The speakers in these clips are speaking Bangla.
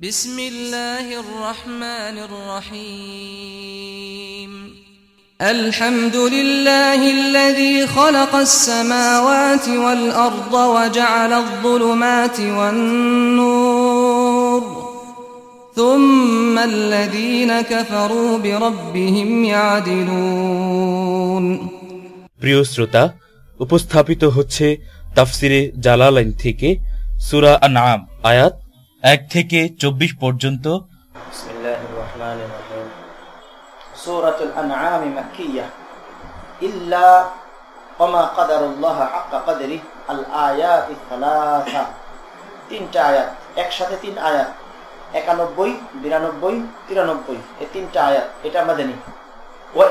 بسم الله الرحمن الرحيم الحمد لله الذي خلق السماوات والأرض وجعل الظلمات والنور ثم الذين كفروا بربهم يعدلون প্রিয় শ্রোতা উপস্থাপিত হচ্ছে তাফসিরে জালালাইন থেকে সুরা আনাম আয়াত এক থেকে চব্বিশ পর্যন্ত। তিনটা আয়াত, একসাথে তিন আয়াত, একানব্বই, বিরানব্বই, তিরানব্বই তিনটা আয়াত, এটা ওয়া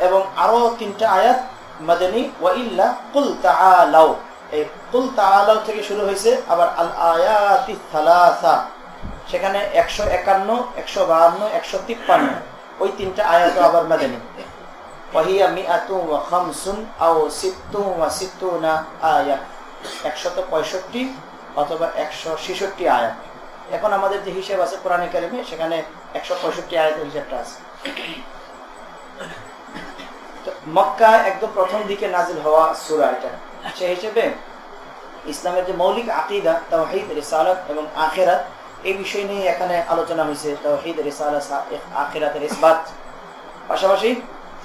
এবং আরও তিনটা আয়াত মাদানী। ওয়া ইল্লা, কুল তাআলাও এই কুল থেকে শুরু হয়েছে, আবার আল সেখানে একশো একান্ন, একশো বাহান্ন, একশো তিপ্পান্ন, ওই তিনটা আয়াত আবার পঁয়ষট্টি অথবা একশো এখন আমাদের যে হিসেব আছে সেখানে একশো পঁয়ষট্টি মক্কা একদম প্রথম দিকে নাজিল হওয়া সুরা এটা। সেই হিসেবে ইসলামের যে মৌলিক আকিদা, তাওহিদ, রিসালাত এবং আখেরাত, এই বিষয় নিয়ে এখানে আলোচনা হয়েছে। তাওহিদ, রিসালাত আখেরাতের ইসবাত। পাশাপাশি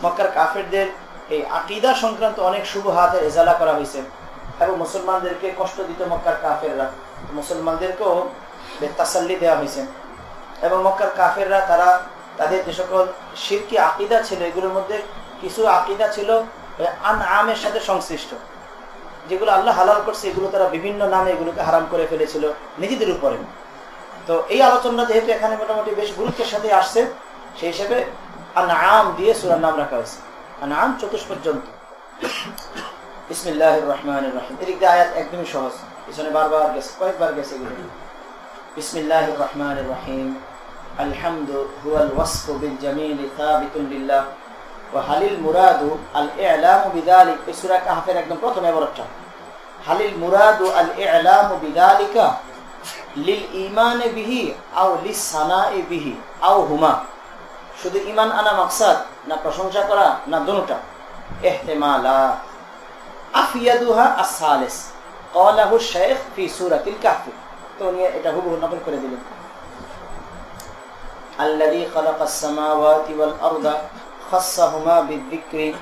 মক্কার কাফেরদের এই আকিদা সংক্রান্ত অনেক শুভ হাতের এজালা করা হয়েছে এবং মুসলমানদেরকে কষ্ট দিত মক্কার কাফেররা। মুসলমানদেরকেও তাসাল্লি দেওয়া হয়েছে। এবং মক্কার কাফেররা, তারা তাদের যে সকল শিরকি আকিদা ছিল, এগুলোর মধ্যে কিছু আকিদা ছিল আন আমের সাথে সংশ্লিষ্ট। যেগুলো আল্লাহ হালাল করছে, এগুলো তারা বিভিন্ন নামে এগুলোকে হারাম করে ফেলেছিল নিজেদের উপরে। তো এই আলোচনা যেহেতু এখানে মোটামুটি বেশ গুরুত্বের সাথে আসছে, সেই হিসেবে আনাম দিয়ে সুরার নাম রাখা হয়েছে। আনাম চতুষ পর্যন্ত। ইসমিল্লাহ রহমান রহিম। এদিক দিয়ে আয়াত একদমই সহজ। পিছনে বারবার গেছে, কয়েকবার গেছে এগুলো। ইসমিল্লাহ রহমান রহিম। আলহামদু হুয়াল ওয়াসফু বিল জামিল তাবিতুন لله وهل المراد الإعلام بذلك এই সূরা কাহফের একদম প্রথম এবারটা هل المراد الإعلام بذلك للإيمان به أو للثناء به أو هما শুধু ইমান আনা মাকসাদ না প্রশংসা করা না দুটোটা ইহতিমালা আফিয়াদুহা আসালিস قاله الشيخ في سورة الكهف তো নিয়ে এটা হুবহু নকল করে দিলেন الذي خلق السماوات والأرض خصهما بالذكر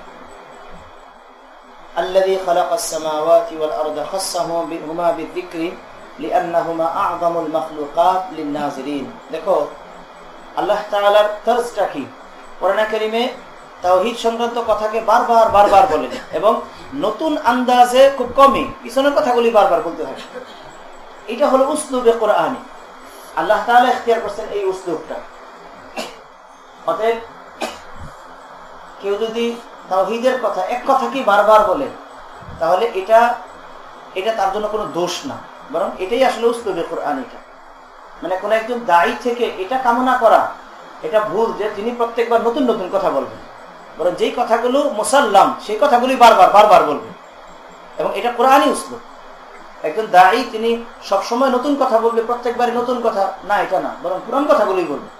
الذي خلق السماوات والأرض خصهما بالذكر لأنهما أعظم المخلوقات للناظرين দেখো আল্লাহ তাআলার তরজটা কি কোরআন কারীমে তাওহীদ সংক্রান্ত কথাকে বারবার বারবার বলেন এবং নতুন আন্দাজে খুব কমই পিছনের কথাগুলি বারবার বলতে হয় এটা হলো উসলুবে কোরআনী আল্লাহ তাআলা ইখতিয়ার করছেন এই উসলুবটা অতএব কেউ যদি তাওহীদের কথা, এক কথা কি বারবার বলে, তাহলে এটা এটা তার জন্য কোনো দোষ না। বরং এটাই আসলে উসলুবে কোরআন এটা। মানে কোনো একজন দায়ী থেকে এটা কামনা করা, এটা ভুল যে তিনি প্রত্যেকবার নতুন নতুন কথা বলবেন। বরং যেই কথাগুলো মুসাল্লাম, সেই কথাগুলি বারবার বারবার বলবেন। এবং এটা কোরআনই উসলুব। একজন দায়ী তিনি সবসময় নতুন কথা বলবে, প্রত্যেকবারই নতুন কথা, না, এটা না। বরং পুরান কথাগুলোই বলবে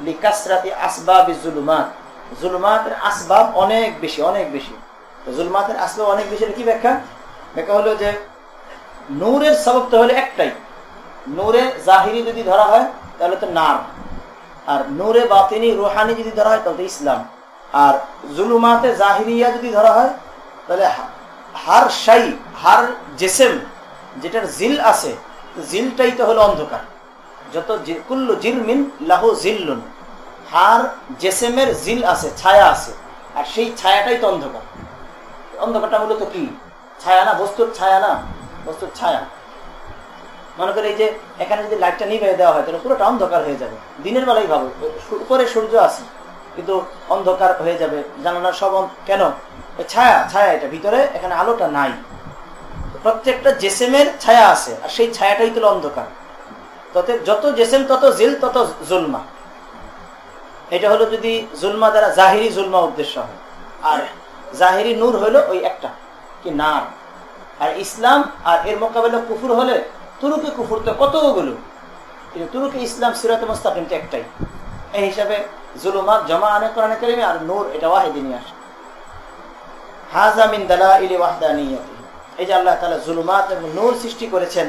লিকাসরাতি আসবাবি জুলুমাত। জুলুমাতের আসবাব অনেক বেশি অনেক বেশি। জুলুমাতের আসবাব অনেক বেশি কি ব্যাখ্যা? ব্যাখ্যা হলো যে নূরের সবক তো হলো একটাই। নূরে জাহিরি যদি ধরা হয়, তাহলে তো নার। আর নূরে বাতিনি রুহানি যদি ধরা হয়, তাহলে ইসলাম। আর জুলুমাতে জাহিরিয়া যদি ধরা হয়, তাহলে হার সাই হার জেসেম, যেটার জিল আছে, জিলটাই তো হলো অন্ধকার। যত কুল্লু জিলমিন লাহু জিল্লুন। হার জেসেমের জিল আছে, ছায়া আছে। আর সেই ছায়াটাই তো অন্ধকার। অন্ধকারটা মূলত কি? ছায়া না, বস্তুর ছায়া না? বস্তুর ছায়া। মনে করি এই যে এখানে যদি লাইটটা নিভে দেওয়া হয়, তাহলে পুরোটা অন্ধকার হয়ে যাবে। দিনের বেলায় ভাবো, উপরে সূর্য আছে, কিন্তু অন্ধকার হয়ে যাবে। জানালার সব কেন? ছায়া ছায়া এটা। ভিতরে এখানে আলোটা নাই। প্রত্যেকটা জেসেমের ছায়া আছে, আর সেই ছায়াটাই তো অন্ধকার। যত জেসেম, তত জিল, তত জুলমা। এটা হলো যদি জুলমা দ্বারা জাহিরি জুলমা উদ্দেশ্য হয়। আর জাহিরি নূর হলো ওই একটা, কি নার আর ইসলাম আর এর মোকাবেলা কুফুর হলে তুরুকে কুফুর তো কতগুলো? কিন্তু তুরুকে ইসলাম সিরাত মোস্তাকিম তো একটাই। এই হিসাবে জুলুমাত জমা আনে কোরআনে কারিমে আর নূর এটা ওয়াহিদি নিয়ে আসে। হাজা মিন দালাইলি ওয়াহদানিয়াতি। এই যে আল্লাহ তালা জুলুমাত এবং নূর সৃষ্টি করেছেন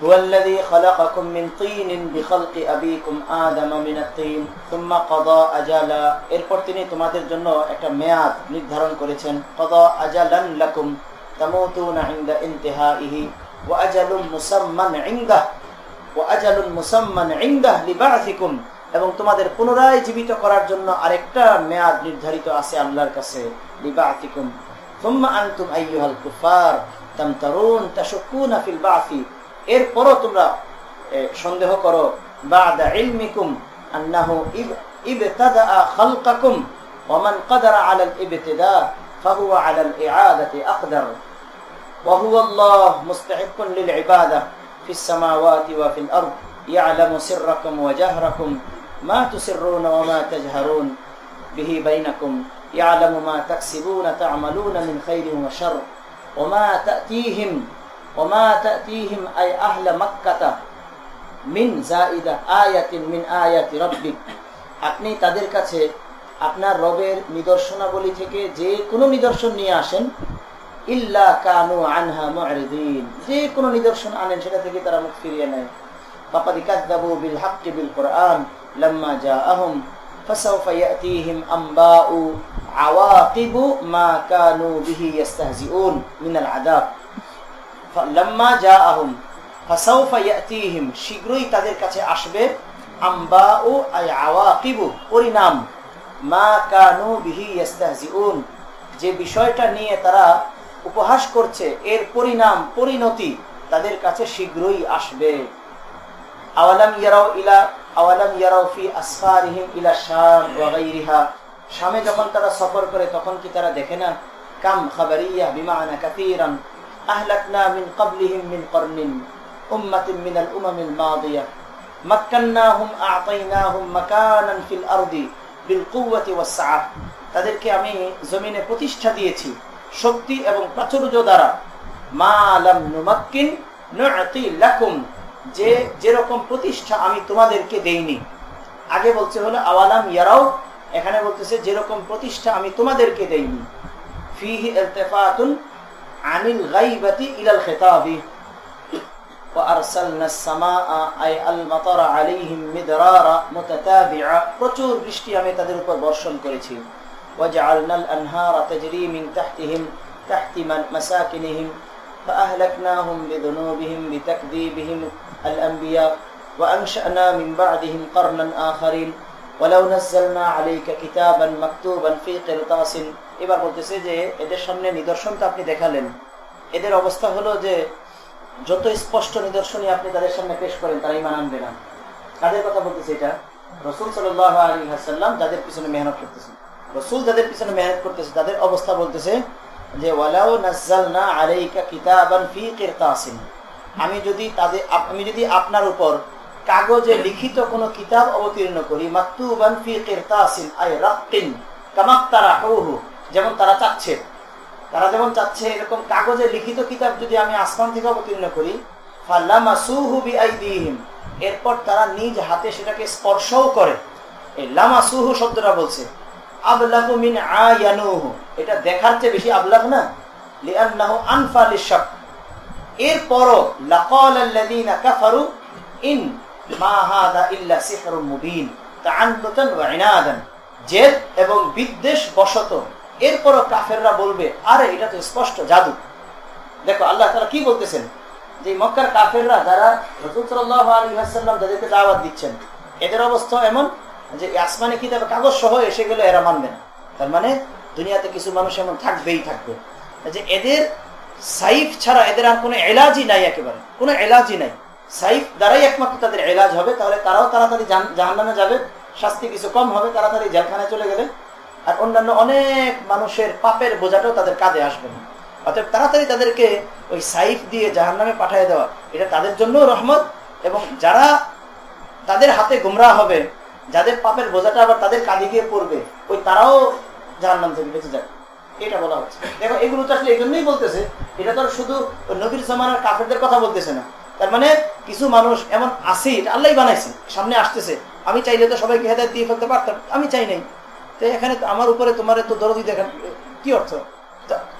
هو الذي خلقكم من طين بخلق أبيكم آدم من الطين ثم قضى أجالا এরপর তিনি তোমাদের জন্য একটা মেয়াদ নির্ধারণ করেছেন قضى أجلا لكم تموتون عند انتهائه وأجل مسمى عنده وأجل مسمى عنده لبعثكم এবং তোমাদের পুনরায় জীবিত করার জন্য আরেকটা মেয়াদ নির্ধারিত আছে আল্লাহর কাছে লিবাআতিকুম ثم أنتم أيها الكفار تمترون تشكون في البعث এরপরও তোমরা এ, সন্দেহ করো بعد علمكم أنه إب- ابتدأ خلقكم ومن قدر على الابتداء فهو على الإعادة أقدر وهو الله مستحق للعبادة في السماوات وفي الأرض يعلم سركم وجهركم ما تسرون وما تجهرون به بينكم يعلم ما تكسبون تعملون من خير وشر وما تأتيهم وما تأتيهم أي أهل مكة من زائدة آية من آيات ربك আপনি তাদের কাছে আপনার রবের নিদর্শনাবলী থেকে যে কোনো নিদর্শন নিয়ে আসেন ইল্লা কানু আনহা মুরিদিন যে কোনো নিদর্শন আনেন সেটা থেকে তারা মুখ ফিরিয়ে নেয় فقد كذبوا بالحق بالقرآن لما جاءهم فسوف يأتيهم أنباء عواقب ما كانوا به يستهزئون من العذاب লম্মা যা আহম শীঘ্রই তাদের কাছে আসবে আম্বা ও পরিণাম মা কানু বিহি ইয়াস্তাহজিউন। যে বিষয়টা নিয়ে তারা উপহাস করছে, এর পরিণাম, পরিণতি তাদের কাছে শীঘ্রই আসবে। আওয়ালাম ইয়ারাও ইলা, আওয়ালাম ইয়ারাও ফি ইলা শাম ওয়া যখন তারা সফর করে, তখন কি তারা দেখে না? কাম খাবারিয়া বিমানা কাতিরান আহলাকনা মিন ক্বাবলিহিম মিন করনিন উম্মাতিন মিনাল উমামিল মাদিয়া মাক্কান্নাহুম আ'তাইনাহুম মাকানান ফিল আরদি বিল কুওয়াতি ওয়াস সাআহ তাদেরকে আমি জমিনে প্রতিষ্ঠা দিয়েছি শক্তি এবং প্রাচুর্য দ্বারা। মা লাম নুমাক্কিন নু'তি লাকুম। যে যেরকম প্রতিষ্ঠা আমি তোমাদেরকে দেইনি। আগে বলছে হলো, আওয়ালাম ইয়ারাও এখানে বলতেছে, যেরকম প্রতিষ্ঠা আমি তোমাদেরকে দেইনি। ফিহি ইলতিফাতুন আনিল গাইবাতি ইলাল খিতাবি وأرسلنا السماء أي المطر عليهم مدرارا متتابعا প্রচুর বৃষ্টি আমি তাদের উপর বর্ষণ করেছি وجعلنا الأنهار تجري من تحتهم تحت من- مساكنهم فأهلكناهم بذنوبهم بتكذيبهم الأنبياء وأنشأنا من بعدهم قرنا آخرين ওয়ালাউ নাজ্জালনা আলাইকা কিতাবান মাকতুবান ফি কিরতাসিন। এবার বলতেছে যে, এদের সামনে নিদর্শন তো আপনি দেখালেন। এদের অবস্থা হলো যে, যত স্পষ্ট নিদর্শনই আপনি তাদের সামনে পেশ করেন, তারা ইমান আনবে না। কাদের কথা বলতেছে এটা? রসুল সাল্লাহ আলী হাসাল্লাম যাদের পিছনে মেহনত করতেছে। রসুল যাদের পিছনে মেহনত করতেছে, তাদের অবস্থা বলতেছে যে ওয়ালাও ওয়ালাউ নাজ্জালনা আলাইকা কিতাবান ফি কিরতাসিন। আমি যদি তাদের, আমি যদি আপনার উপর কাগজে লিখিত কোনো কিতাব অবতীর্ণ করি, মাকতুবান ফি কিরতাসিন, আই রাক্কিন, কামাক্তারাহুহু, যেমন তারা চাচ্ছে। তারা যেমন চাচ্ছে, এরকম কাগজে লিখিত কিতাব যদি আমি আসমান থেকে অবতীর্ণ করি এরপর তারা নিজ হাতে সেটাকে স্পর্শও করে। এই লামাসুহু শব্দটা বলছে, আবলাগু মিন আয়ানুহু, এটা দেখার চেয়ে বেশি আবলাগ না, লিআন্নাহু আনফা লিশাক এরপরও লাকাল আল্লাযীনা কাফারু, ইন মা হাদা ইল্লা সিহরুম মুবিন জেদ এবং বিদ্বেষ বশত এরপরও কাফেররা বলবে, আরে এটা তো স্পষ্ট জাদু। দেখো, আল্লাহ তাআলা কি বলতেছেন? যে মক্কার কাফেররা যারা রাসূল আলাইহি যাদেরকে দাওয়াত দিচ্ছেন, এদের অবস্থা এমন যে আসমানে কিতাবে কাগজ সহ এসে গেলে এরা মানবে না। তার মানে দুনিয়াতে কিছু মানুষ এমন থাকবেই থাকবে। যে এদের সাইফ ছাড়া এদের আর কোনো এলাজই নাই একেবারে। কোনো এলাজই নাই। সাইফ দ্বারাই একমাত্র তাদের এলাজ হবে, তাহলে তারাও তাড়াতাড়ি জাহান্নামে যাবে। শাস্তি কিছু কম হবে, তাড়াতাড়ি জেলখানায় চলে গেলে। আর অন্যান্য অনেক মানুষের পাপের বোঝাটাও তাদের কাঁধে আসবে না। অতএব তাড়াতাড়ি তাদেরকে ওই সাইফ দিয়ে জাহান্নামে পাঠিয়ে দেওয়া, এটা তাদের জন্য রহমত এবং যারা তাদের হাতে গুমরা হবে, যাদের পাপের বোঝাটা আবার তাদের কাঁধে গিয়ে পড়বে, ওই তারাও জাহান্নাম থেকে বেঁচে যাবে। এটা বলা হচ্ছে। দেখো, এগুলো তো আসলে এই জন্যই বলতেছে, এটা তো শুধু নবীর জামানার কাফেরদের কথা বলতেছে না। তার মানে কিছু মানুষ এমন আছে, এটা আল্লাহ বানাইছে, সামনে আসতেছে। আমি চাইলে তো সবাইকে হেদায়ত দিয়ে ফেলতে পারতাম, আমি চাই নাই। তো এখানে আমার উপরে তোমার তো দরদি দেখেন কি অর্থ?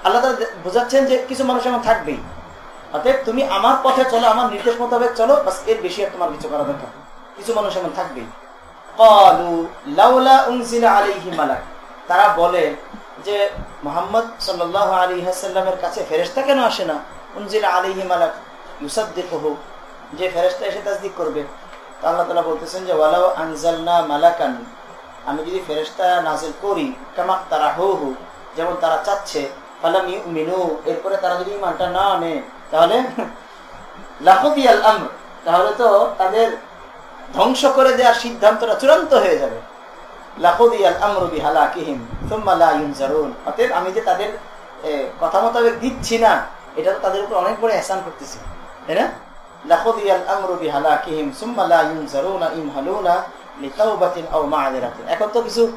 আল্লাহ বোঝাচ্ছেন যে কিছু মানুষ এমন থাকবেই। অতএব তুমি আমার পথে চলো, আমার নির্দেশ মোতাবেক চলো, বাসের বেশি আর তোমার কিছু করা দরকার কিছু মানুষ এমন থাকবেই। তারা বলে যে, মোহাম্মদ সাল্লাহ আলী হাসাল্লামের কাছে ফেরেস্তা কেন আসে না? উনজিলা আলিহি মালাক। ইউসাদ্দিক হোক যে ফেরেস্তা এসে তাজদিক করবে। তা আল্লাহ তালা বলতেছেন যে ওয়ালাও আনজালনা মালাকান আমি যদি ফেরেস্তা নাজিল করি কামাক তারা হো হু যেমন তারা চাচ্ছে, ফালাম মিনু এরপরে তারা যদি ইমানটা না আনে, তাহলে লাফি আল আমর, তাহলে তো তাদের ধ্বংস করে দেওয়ার সিদ্ধান্তটা চূড়ান্ত হয়ে যাবে। আমি যে তাদের কথা মোতাবেক দিচ্ছি না, এটা তো তাদের উপর অনেক বড় এহসান করতেছি। কিছু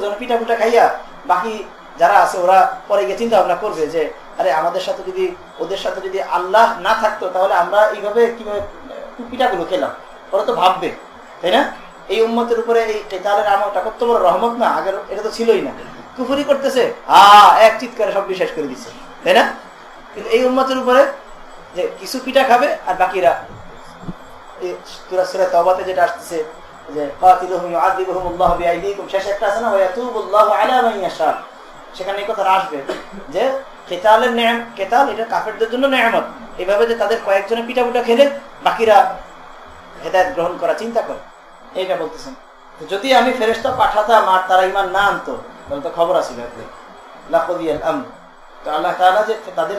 জন পিঠা খাইয়া বাকি যারা আছে ওরা পরে চিন্তা ভাবনা আমাদের সাথে যদি, ওদের সাথে যদি আল্লাহ না থাকতো, তাহলে আমরা এইভাবে কীভাবে পিঠাগুলো খেলাম? ওরা তো ভাববে, তাই না? এই উম্মতের উপরে এই কেতালের আমলটা কত বড় রহমত না, আগের এটা তো ছিলই না। কুফুরি করতেছে, আ, এক চিৎকারে সব বিশ্বাস করে দিচ্ছে তাই না? কিন্তু এই উম্মতের উপরে যে কিছু পিঠা খাবে আর বাকিরা তবাতে যেটা আসতেছে যে শেষ একটা আছে না সেখানে এই কথা আসবে যে, কেতালের ন্যায় কেতাল এটা কাফেরদের জন্য নেয়ামত এইভাবে যে তাদের কয়েকজনে পিঠা পিঠা খেলে বাকিরা হেদায়ত গ্রহণ করা চিন্তা করে। এইটা বলতেছেন। যদি আমি ফেরেস্তা পাঠাতাম আর তারা ইমান না আনতো, তাহলে তো খবর আসিল তো আল্লাহ তালা যে তাদের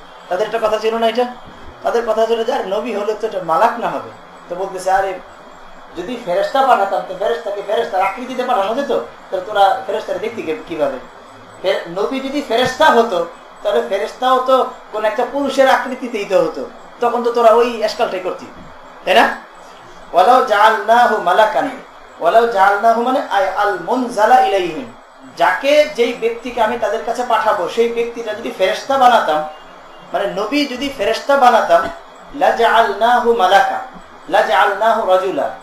তাদের একটা কথা ছিল না এটা? তাদের কথা ছিল যে, আর, নবী হলে তো এটা মালাক না হবে। তো বলতেছে, আরে, যদি ফেরেস্তা পাঠাতাম, তো ফেরেস্তাকে ফেরেস্তার আকৃতিতে পাঠানো যেত? তাহলে তোরা ফেরেস্তার দেখতি কীভাবে? নবী যদি ফেরেস্তা হতো, তাহলে ফেরেস্তাও তো কোন একটা পুরুষের আকৃতিতেই তো হতো। তখন তো তোরা ওই এসকালটাই করতি, তাই না? ওয়ালাও জাল না হো মালাকান ওলাও জাল না হো মানে আল মন জালা ইলাইহিম। যাকে যেই ব্যক্তিকে আমি তাদের কাছে পাঠাবো, সেই ব্যক্তিটা যদি ফেরেস্তা বানাতাম মানে নবী যদি ফেরেস্তা বানাতাম মালাকা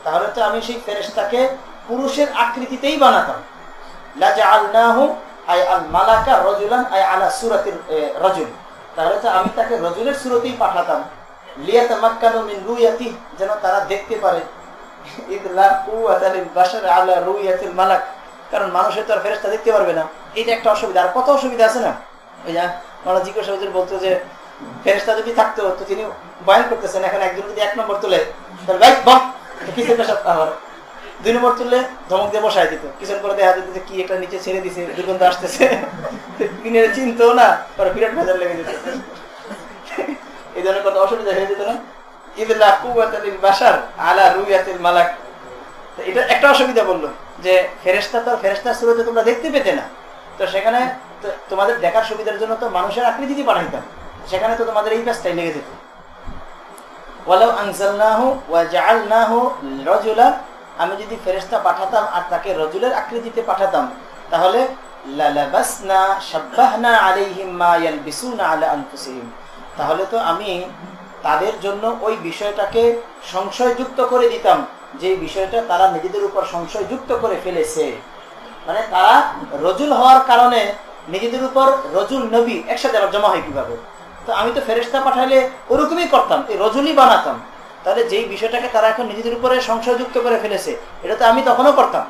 তাহলে তো আমি সেই ফেরেস্তাকে পুরুষের আকৃতিতেই বানাতাম। আই মালাকা আই আলা তাহলে তো আমি তাকে রজুলের সুরতেই পাঠাতাম। যেন তারা দেখতে পারে। কারণ মানুষের তো আর ফেরেস্তা দেখতে পারবে না। এটা একটা অসুবিধা। আর কত অসুবিধা আছে না? ওই যা জিজ্ঞাসা বলতো যে ফেরেস্তা যদি থাকতো, তো তিনি বয়ান করতেছেন। এখন একজন যদি এক নম্বর তুলে, তাহলে পেশাব আমার? দুই নম্বর তুললে ধমক দিয়ে বসাই দিত। কিছুক্ষণ করে দেখা যেত কি একটা নিচে ছেড়ে দিছে, দুর্গন্ধ আসতেছে। কিনে চিনতো না পরে বিরাট ভেজাল লেগে যেত। এই ধরনের কত অসুবিধা হয়ে যেত না। বাসার আলা রুইয়াতিল মালাক। এটা একটা অসুবিধা বলল যে ফেরেস্তা তো ফেরেস্তার শুরুতে তোমরা দেখতে পেতে না। তো সেখানে তোমাদের দেখার সুবিধার জন্য তো মানুষের আকৃতি দিয়ে পাঠাইতাম। সেখানে তো তোমাদের এই কাজটাই লেগে যেত। আমি যদি ফেরেস্তা পাঠাতাম আর তাকে রজুলের আকৃতিতে পাঠাতাম, তাহলে তাহলে তো আমি তাদের জন্য ওই বিষয়টাকে সংশয়যুক্ত করে দিতাম, যে বিষয়টা তারা নিজেদের উপর সংশয়যুক্ত করে ফেলেছে। মানে তারা রজুল হওয়ার কারণে নিজেদের উপর রজুল নবী একসাথে জমা হয় কীভাবে? আমি তো ফেরেস্তা পাঠালে ওরকমই করতাম, এই রজুলই বানাতাম। তাহলে যেই বিষয়টাকে তারা এখন নিজেদের উপরে সংশয়যুক্ত করে ফেলেছে, এটা তো আমি তখনও করতাম।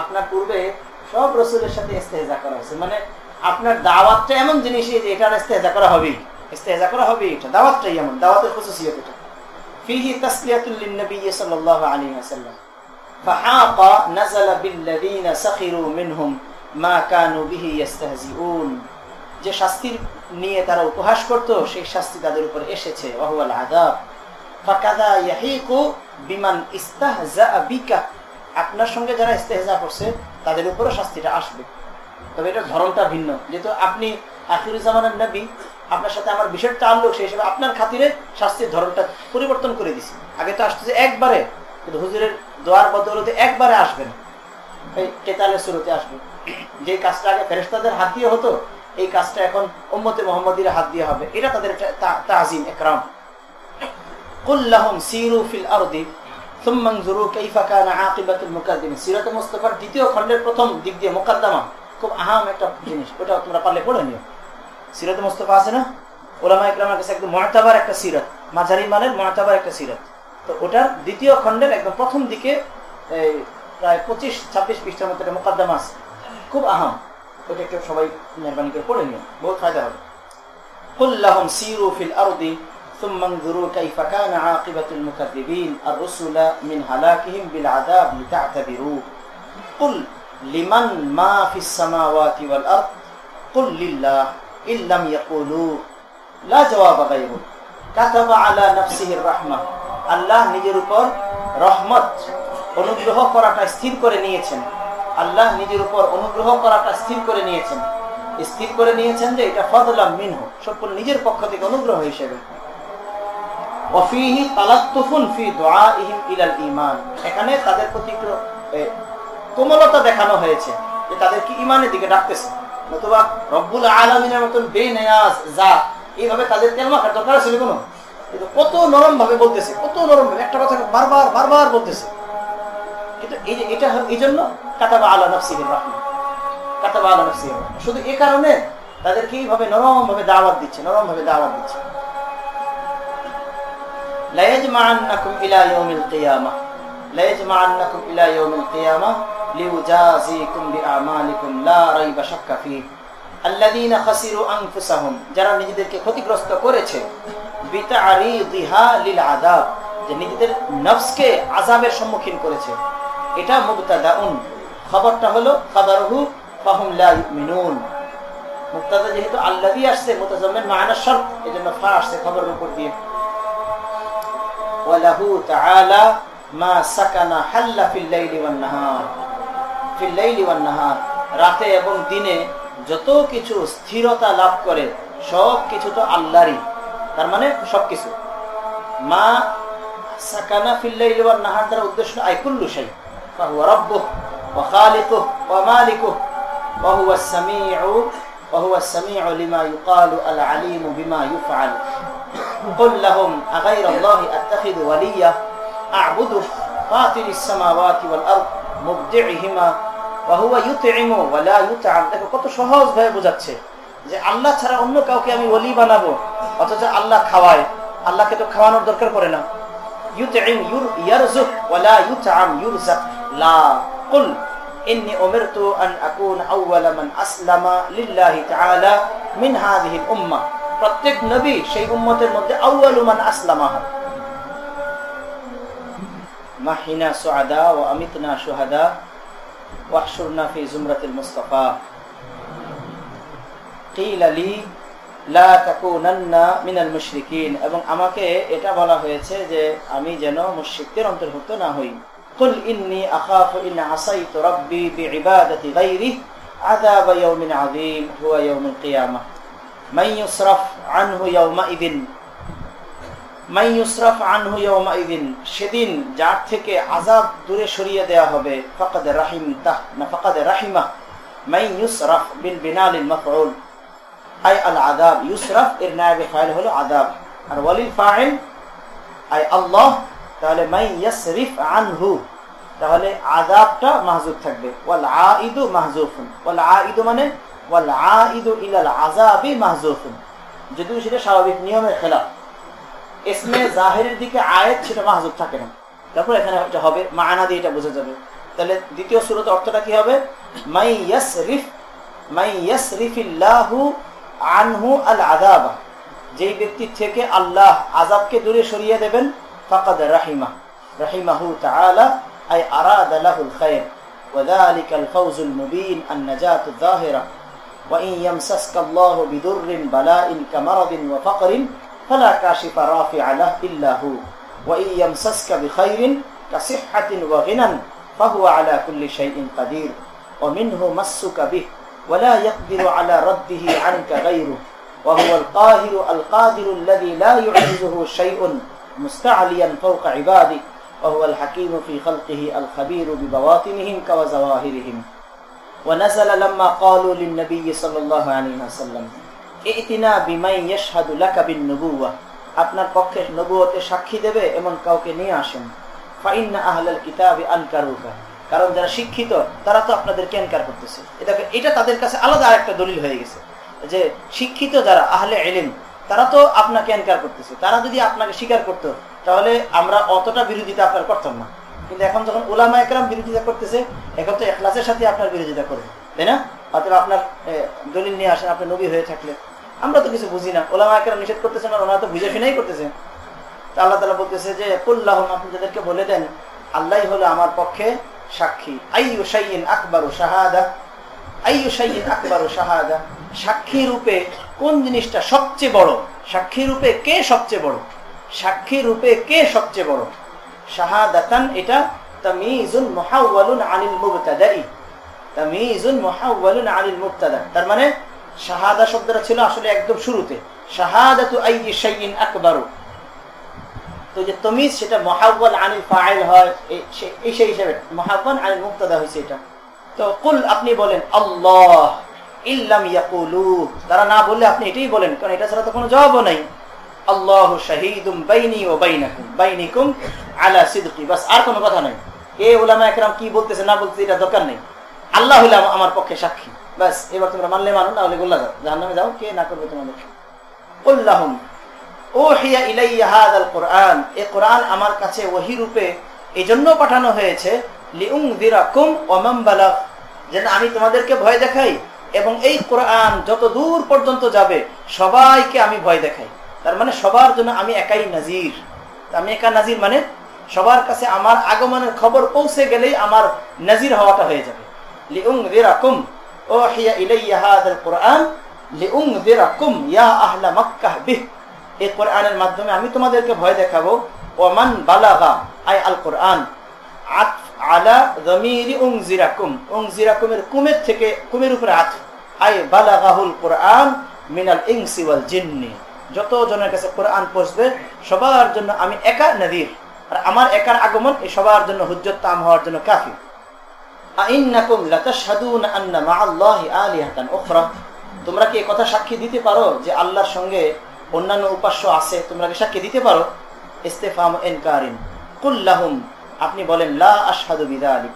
আপনার পূর্বে সব রাসূলের সাথে মানে আপনার দাওয়াতটা এমন জিনিস যে এটার ইস্তেহজা করা হবেই ইস্তেহজা করা হবে এটা দাওয়াতটাই এমন দাওয়াতের খুশুসিয়ত এটা فيه تسلية للنبي صلى الله عليه وسلم فحاق نزل بالذين سخروا منهم ما كانوا به يستهزئون যে শাস্তির নিয়ে তারা উপহাস করত সেই শাস্তি তাদের উপর এসেছে ওয়াহুয়াল আযাব ফাকাদা ইয়াহিকু বিমান ইস্তাহজা বিকা আপনার সঙ্গে যারা ইস্তেহজা করছে তাদের উপরও শাস্তিটা আসবে তবে এটা ধরনটা ভিন্ন। যেহেতু আপনি আখিরুজ্জামানের নবী, আপনার সাথে আমার বিশেষ তাল্লুক সেই হিসেবে আপনার খাতিরে শাস্তির ধরনটা পরিবর্তন করে দিছি। আগে তো আসতেছে একবারে, কিন্তু হুজুরের দোয়ার বদলতে একবারে আসবেন এই কেতালের সুরতে আসবেন যে কাজটা আগে ফেরেস্তাদের হাত দিয়ে হতো, এই কাজটা এখন ওম্মতে মোহাম্মদীর হাত দিয়ে হবে। এটা তাদের তাজিম, একরাম। কুল্লাহম সিরু ফিল দ্বিতীয় খণ্ডের প্রথম দিক দিয়ে মোকাদ্দমা। খুব আহাম একটা জিনিস ওটা তোমরা পারলে পড়ে নিও সিরাত মুস্তফা আছে না ওলামা ইকরামের কাছে একদম মহাতাবার একটা সিরাত মাঝারি মানের মহাতাবার একটা সিরাত তো ওটার দ্বিতীয় খণ্ডের একদম প্রথম দিকে এই প্রায় পঁচিশ ছাব্বিশ পৃষ্ঠার মতো একটা মোকদ্দমা আছে খুব আহাম ওটা একটু সবাই মেহরবানি করে পড়ে নিও বহুত ফায়দা হবে কুল্লাহুম সিরু ফিল আরদি ثم انظروا كيف كان عاقبة المكذبين الرسل من هلاكهم بالعذاب لتعتبروا قل لمن ما في السماوات والأرض قل لله إن لم يقولوا لا جواب غيره كتب على نفسه الرحمة الله نجر উপর رحمة অনুগ্রহ করাটা স্থির করে নিয়েছেন। আল্লাহ নিজের উপর অনুগ্রহ করাটা স্থির করে নিয়েছেন। স্থির করে নিয়েছেন যে এটা ফদলাম মিনহ, সকল নিজের পক্ষ থেকে অনুগ্রহ হিসেবে। অফিহি ফি দোয়া ইহিম ইলাল ইমান এখানে তাদের প্রতি কোমলতা দেখানো হয়েছে যে তাদেরকে ইমানের দিকে ডাকতেছে। অথবা রব্বুল আলমিনের মতন বেনায়াজ, যা, এইভাবে তাদের তেল মাখার দরকার আছে কোনো কিন্তু কত নরম ভাবে বলতেছে, কত নরম ভাবে একটা কথা বারবার বারবার বলতেছে। কিন্তু এই যে, এটা এই জন্য কাতাবা আলা নফসির রহমান কাতাবা আলা নফসির শুধু এ কারণে তাদেরকে এইভাবে নরম ভাবে দাওয়াত দিচ্ছে নরম ভাবে দাওয়াত দিচ্ছে। লায়াজমা'আন্নাকুম ইলা ইয়াউমিল কিয়ামাহ লায়াজমা'আন্নাকুম ইলা ইয়াউমিল কিয়ামাহ লিউজাজিকুম বিআমালিকুম, লা রাইবা শাক্কা ফি আল্লাযীনা খাসিরু আনফুসাহুম, যারা নিজেদেরকে ক্ষতিগ্রস্ত করেছে, বিতারিদিহা লিল আযাব যে নিজেদের নফসকে আযাবের সম্মুখীন করেছে। এটা মুবতাদাউন। খবরটা হলো, খাবারহু ফাহুম লা ইউমিনুন। মুক্তাদা যেহেতু আল্লাদি আসছে মুতাজামের মায়না শর্ত এই জন্য ফা আসছে খবরের উপর দিয়ে। ওয়ালাহু তাআলা মা সাকানা হাল্লা ফিল লাইলি ওয়ান নাহার। في الليل والنهار রাতে এবং দিনে যত কিছু স্থিরতা লাভ করে সব কিছু তো আল্লাহরই তার মানে সবকিছু মা সাকানা ফিল্লাইলি ওয়ান নাহার দ্বারা উদ্দেশ্য আইকুল্লু শাই ফাহুয়া রাব্বুহ ওয়া খালিকুহ ওয়া মালিকুহ ওয়া হুয়া আস-সামিউ ওয়া হুয়া আস-সামিউ লিমা ইউকালু আল-আলিম বিমা ইউফআল قل لهم أغير الله أتخذ وليا أعبده فاطر السماوات والأرض مبدعهما وهو يطعم ولا يطعم দেখো কত সহজ ভাবে বোঝাচ্ছে যে আল্লাহ ছাড়া অন্য কাউকে আমি ওলি বানাবো অথচ আল্লাহ খাওয়ায় আল্লাহকে তো খাওয়ানোর দরকার পড়ে না يطعم يرزق ولا يطعم يرزق لا قل إني أمرت أن أكون أول من أسلم لله تعالى من هذه الأمة প্রত্যেক নবী সেই উম্মতের মধ্যে আউয়ালুমান আসলামা হয় মাহিনা সুআদা ও আমিতনা সুহাদা ওয়াহশুরনা ফি জুমরাতিল মুস্তাফা কিল আলী লা তাকুনান্না মিনাল মুশরিকিন এবং আমাকে এটা বলা হয়েছে যে আমি যেন মুশরিকদের অন্তর্ভুক্ত না হই قل إني أخاف إن عصيت ربي بعبادة غيره عذاب يوم عظيم هو يوم القيامة من يصرف عنه يومئذ মাই সেদিন যার থেকে আজাব দূরে সরিয়ে দেয়া হবে, ফাকাদে রাহিম তাহ, না ফাকাদে রাহিমা, মাই ইউসরাফ বিন বিনালিল মাফউল। আই আল আদাব ইউসরাফ এর নায়াবে ফাইল হলো আদাব আর ওয়ালিল ফাইল, আই আল্লাহ, তাহলে মাই ইয়াসরিফ আনহু, তাহলে আদাবটা মাহজুব থাকবে। ওয়াল আইদু মাহজুফুন, ওয়াল আইদু মানে ওয়াল আইদু ইলাল আজাবি মাহজুফুন। যদিও সেটা স্বাভাবিক নিয়মের খেলাফ। ইসমে জাহিরের দিকে আয়াত সেটা মাহজুব থাকে না তারপর এখানে এটা হবে মায়না দিয়ে এটা বোঝা যাবে তাহলে দ্বিতীয় সুরত অর্থটা কি হবে মাই ইয়াসরিফ মাই ইয়াসরিফিল্লাহু আনহু আল আযাবা যেই ব্যক্তির থেকে আল্লাহ আজাবকে দূরে সরিয়ে দেবেন ফাকাদ রাহিমা রাহিমাহু তাআলা আই আরাদা লাহুল খায়র وذلك الفوز المبين النجاة الظاهرة وإن يمسسك الله بضر بلاء كمرض وفقر فلا كاشف رافع له إلا هو. وإن يمسسك بخير كصحة وغنى فهو على كل شيء قدير. ومنه مسك به ولا يقدر على رده عنك غيره. وهو القاهر القادر الذي لا يعجزه شيء مستعليا فوق عباده. وهو الحكيم في خلقه الخبير ببواطنهم وظواهرهم ونزل لما قالوا للنبي صلى الله عليه وسلم আপনার পক্ষে নবুয়তে সাক্ষী দেবে এমন কাউকে নিয়ে আসেন। কারণ যারা শিক্ষিত, তারা তো আপনাদের ক্যানকার করতেছে। এটা এটা তাদের কাছে আলাদা আরেকটা দলিল হয়ে গেছে। যে শিক্ষিত যারা আহলে এলেন তারা তো আপনাকে ক্যানকার করতেছে। তারা যদি আপনাকে স্বীকার করতো, তাহলে আমরা অতটা বিরোধিতা আপনার করতাম না। কিন্তু এখন যখন ওলামা একরাম বিরোধিতা করতেছে, এখন তো এখলাসের সাথে আপনার বিরোধিতা করবে তাই না? অথবা আপনার দলিল নিয়ে আসেন, আপনি নবী হয়ে থাকলে। আমরা তো কিছু বুঝি না। ওলামা একরাম নিষেধ করতেছেন আর ওনারা তো বুঝে শুনেই করতেছে তা আল্লাহ তালা বলতেছে যে কুল্লাহ আপনি যাদেরকে বলে দেন, আল্লাহ হলো আমার পক্ষে সাক্ষী। আইয়ু সাইয়িন আকবরু শাহাদা। আইয়ু সাইয়িন আকবরু শাহাদা। সাক্ষী রূপে কোন জিনিসটা সবচেয়ে বড়? সাক্ষী রূপে কে সবচেয়ে বড়? সাক্ষী রূপে কে সবচেয়ে বড়? শাহাদাতান, এটা তামিজুন মুহাওয়ালুন আনিল মুবতাদাই। তামিজুন মুহাওয়ালুন আনিল মুবতাদা। তার মানে শাহাদা শব্দটা ছিল আসলে একদম শুরুতে। শাহাদাতু আইয়ি শাইইন আকবারু। তো যে তমিজ, সেটা মহাব্বাল আনিল ফাইল হয় এই সেই হিসেবে মহাব্বান আনিল মুক্তাদা হয়েছে এটা। তো কুল, আপনি বলেন, আল্লাহ, ইল্লাম ইয়াকুলু। তারা না বললে আপনি এটাই বলেন, কারণ এটা ছাড়া তো কোনো জবাবও নাই। আল্লাহ শাহিদুম বাইনি ও বাইনাকুম, বাইনিকুম আলা সিদকি। বাস, আর কোনো কথা নাই। এ ওলামা একরাম কি বলতেছে না বলতেছে, এটা দরকার নেই। আল্লাহ হইলে আমার পক্ষে সাক্ষী। বাস এবার তোমরা মানলে মানো, না হলে গোল্লা যাও জাহান্নামে যাও, কে না করবে তোমাদের। উল্লাহম ওহিয়া ইলাইয়া হাদাল কোরআন। এ কোরআন আমার কাছে ওহি রূপে এজন্য পাঠানো হয়েছে লিউং দিরাকুম বালাগ। যেন আমি তোমাদেরকে ভয় দেখাই, এবং এই কোরআন যত দূর পর্যন্ত যাবে, সবাইকে আমি ভয় দেখাই। তার মানে সবার জন্য আমি একাই নাজির। আমি একা নাজির মানে সবার কাছে আমার আগমনের খবর পৌঁছে গেলেই আমার নাজির হওয়াটা হয়ে যাবে। লিউং দিরাকুম ওহিয়া ইলাইয়া হাদাল কোরআন লিউং দিরাকুম ইয়া আহলা মক্কাহ বিহ এই কোরআনের মাধ্যমে আমি তোমাদেরকে ভয় দেখাবো, ওমান বালাগা আই আল কোরআন আলা জমিরি উংজিরাকুম উংজিরাকুমের কুমের থেকে, কুমের উপরে আত। আই বালাগাহুল কোরআন মিনাল ইংসি ওয়াল জিন্নি। যত জনের কাছে কোরআন পৌঁছবে, সবার জন্য আমি একা নদীর। আর আমার একার আগমন এই সবার জন্য হুজ্জত তাম হওয়ার জন্য কাফি তোমরা কি কথা সাক্ষী দিতে পারো যে আল্লাহর সঙ্গে অন্যান্য উপাস্য আছে? তোমরা কি সাক্ষী দিতে পারো? ইস্তেফাম আপনি বলেন, লা আশহাদু বিযালিক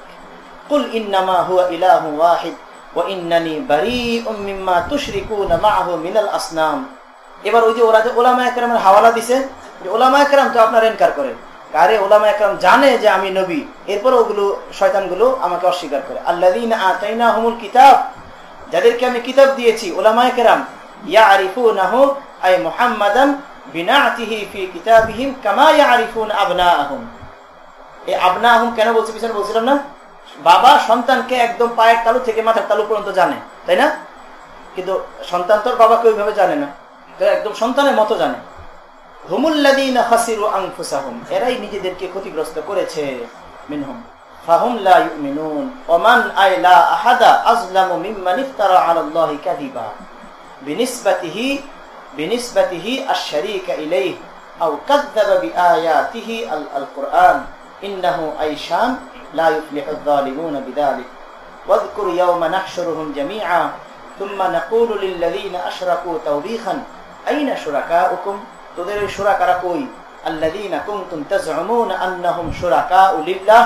কুল ইন্নামা হুয়া ইলাহু ওয়াহিদ, ওয়া ইন্নানি মিম্মা মাআহু মিনাল আসনাম। এবার ওই যে ওরা যে একরামের হাওয়ালা দিছে, যে ওলামা একরাম তো আপনার এনকার করেন কারে ওলামা একরাম জানে যে আমি নবী এরপর ওগুলো শয়তানগুলো আমাকে অস্বীকার করে। আল্লাযীনা আতাইনাহুমুল কিতাব, যাদেরকে আমি কিতাব দিয়েছি ওলামা একরাম ইয়ারিফুনাহু আই মুহাম্মাদান বিনাআতিহি ফি কিতাবিহিম কামা ইয়ারিফুন আবনাআহুম এই আবনাআহুম কেন না? বাবা সন্তানকে একদম তালু থেকে মাথার তালু পর্যন্ত জানে, তাই না? কিন্তু সন্তান তোর বাবাকে ওইভাবে জানে না একদম সন্তানের মতো জানে। হুমুল্লাদিনা খাসিরু আনফুসাহুম এরাই নিজেদেরকে ক্ষতিগ্রস্ত করেছে منهم فهم لا يؤمنون ومن أي لا أحد أظلم ممن افترى على الله كذبا بنسبته بنسبته الشريك إليه أو كذب بآياته ال- القرآن إنه أي شان لا يفلح الظالمون بذلك واذكر يوم نحشرهم جميعا ثم نقول للذين أشركوا توبيخا أين شركاؤكم তোদের ওই সুরাকারা কই? আল্লাযীনা কুনতুম আন্নাহুম শুরাকাউ লিল্লাহ,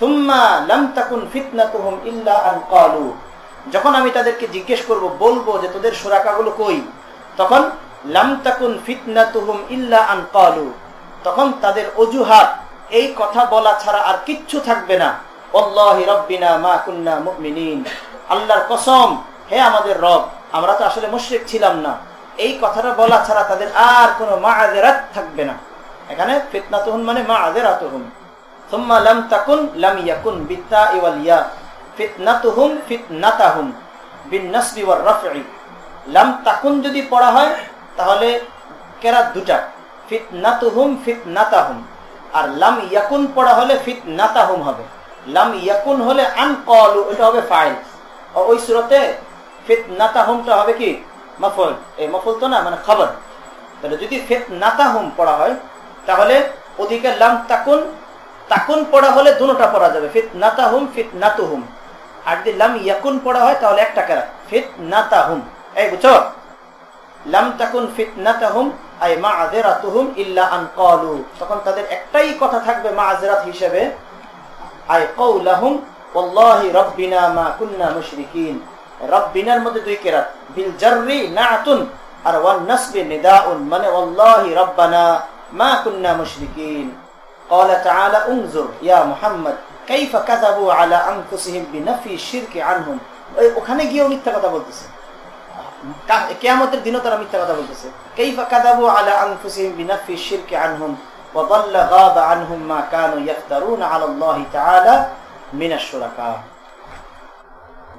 সুম্মা লাম তাকুন ফিতনাতুহুম ইল্লা আন ক্বালু। যখন আমি তাদেরকে জিজ্ঞেস করব, বলব যে তোদের কই? তখন লাম তাকুন ফিতনাতুহুম ইল্লা আন ক্বালু। তখন তাদের অজুহাত, এই কথা বলা ছাড়া আর কিচ্ছু থাকবে না। আল্লাহি রব্বিনা মা কুন্না মুমিনিন। আল্লাহর কসম, হে আমাদের রব, আমরা তো আসলে মুশরিক ছিলাম না। এই কথাটা বলা ছাড়া তাদের আর কোনো মা আজেরাত থাকবে না। এখানে ফিতনাতহুন মানে মা আজেরাতহুন সুম্মা লাম তাকুন, লাম ইয়াকুন বিত্তা ইওয়াল ইয়া। ফিতনাতহুম ফিতনাতাহুম বিন নসবি ওয়ার রাফঈ লাম তাকুন যদি পড়া হয়, তাহলে কেরা দুটা। ফিতনাতুহুম ফিতনাতাহুম। আর লাম ইয়াকুন পড়া হলে ফিতনাতাহুম হবে। লাম ইয়াকুন হলে আন আনকলু এটা হবে ফাইল। ওই সুরতে ফিতনাতাহুমটা হবে কি? মফল, এই মফল তো না মানে খবর। তাহলে যদি ফিতনাতাহুম পড়া হয়, তাহলে ওদিকে লাম তাকুন তাকুন পড়া হলে দুটোটা পড়া যাবে। ফিত নাতাহুম ফিত নাতুহুম আর যদি লাম ইয়াকুন পড়া হয়, তাহলে একটা কেরা ফিত নাতাহুম এই বুঝছ? লাম তাকুন ফিত নাতাহুম আই মা আযরাতুহুম ইল্লা আন ক্বালু। তখন তাদের একটাই কথা থাকবে মা আযরাত হিসেবে, আই কওলাহুম ওয়াল্লাহি রাব্বিনা মা কুন্না মুশরিকিন। রাব্বিনার মধ্যে দুই কেরাত বিল জাররি নাআতুন আর ওয়ান নাসবি নিদাউন মানে ওয়াল্লাহি রাব্বানা মা কুন্না মুশরিকিন قال تعالى انظر يا محمد كيف كذبوا على انفسهم بنفي الشرك عنهم ওই ওখানে গিয়েও মিথ্যা কথা বলতেছে কা- কিয়ামতের দিনও তারা মিথ্যা কথা বলতেছে كيف كذبوا على انفسهم بنفي الشرك عنهم وضل غاب عنهم ما كانوا يفترون على الله تعالى من الشركاء